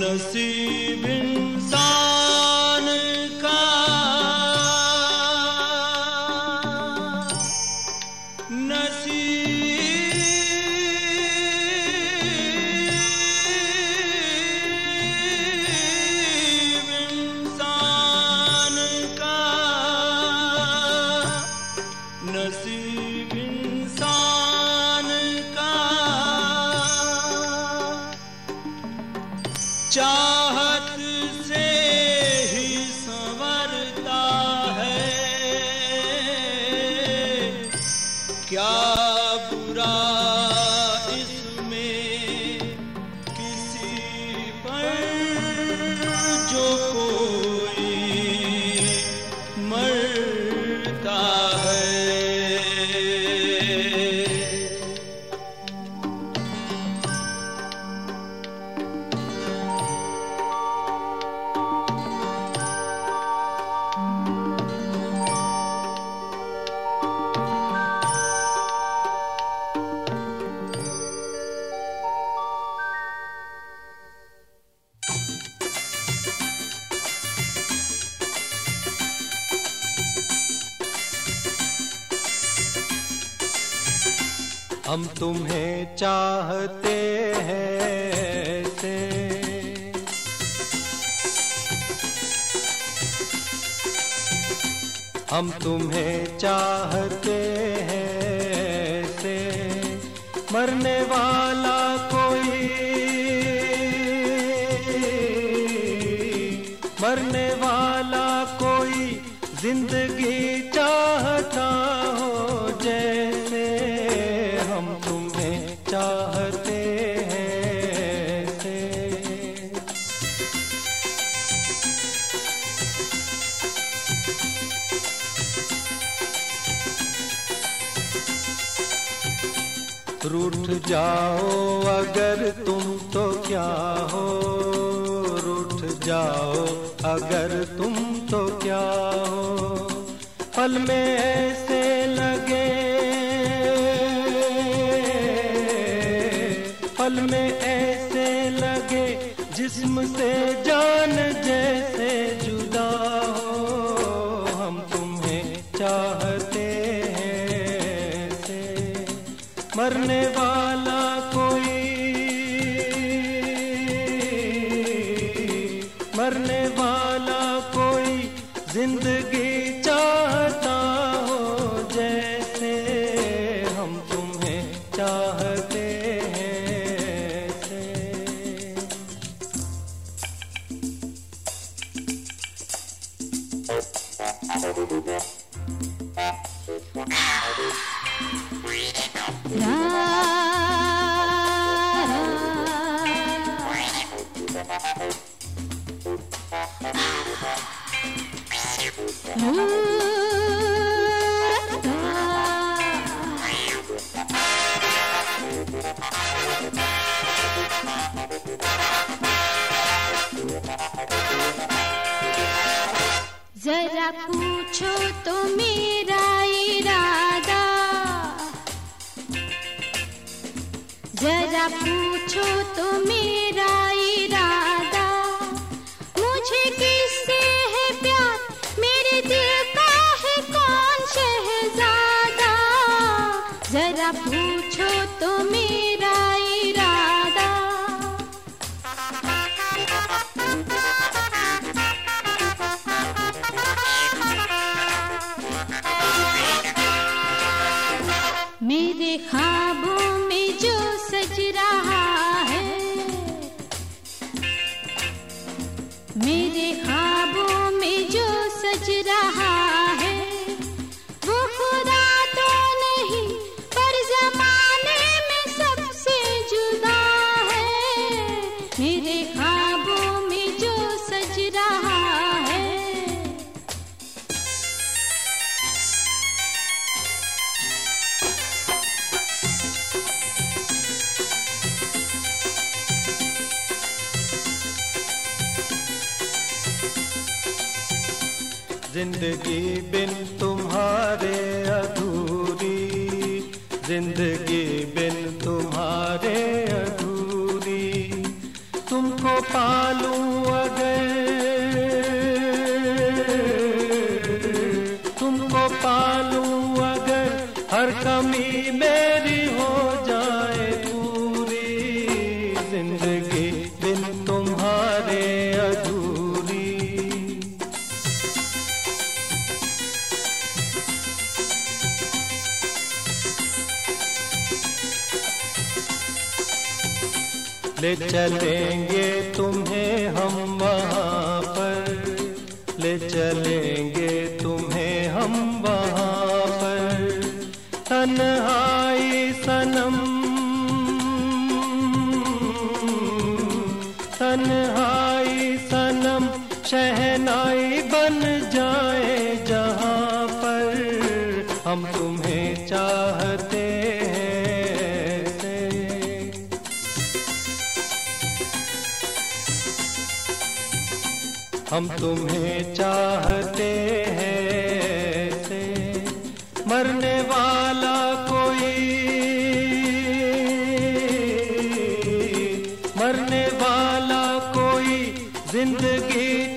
नसीब इंसान चार हम तुम्हें चाहते हैं से हम तुम्हें चाहते हैं से मरने वाला कोई, मरने वाला कोई ज़िंदगी चाहता हो तुम्हें चाहते से रूठ जाओ, अगर तुम तो क्या हो? रूठ जाओ, अगर तुम तो क्या हो? पल में ऐसे लगे में ऐसे लगे, जिस्म से जान जैसे जुदा हो। हम तुम्हें चाहते हैं मरने वाला कोई, मरने वाला कोई ज़िंदगी Ooh. जरा पूछो तो मेरा इरादा। जरा पूछो तो मेरा इरादा। मुझे किससे है प्यार? मेरे दिल का है कौन शहजादा? जरा पूछो तो मेरा इरादा। मेरे ख्वाबों में जो सज रहा है ज़िंदगी बिन तुम्हारे अधूरी। ज़िंदगी बिन तुम्हारे अधूरी। तुमको पालू अगर तुमको पालूं ले चलेंगे तुम्हें हम वहाँ पर। ले चलेंगे तुम्हें हम वहाँ पर। तन्हाई सनम तन्हाई सनम, शहनाई बन जाए जहाँ पर। हम तुम्हें चाहते हैं हम तुम्हें चाहते हैं। से मरने वाला कोई मरने वाला कोई ज़िंदगी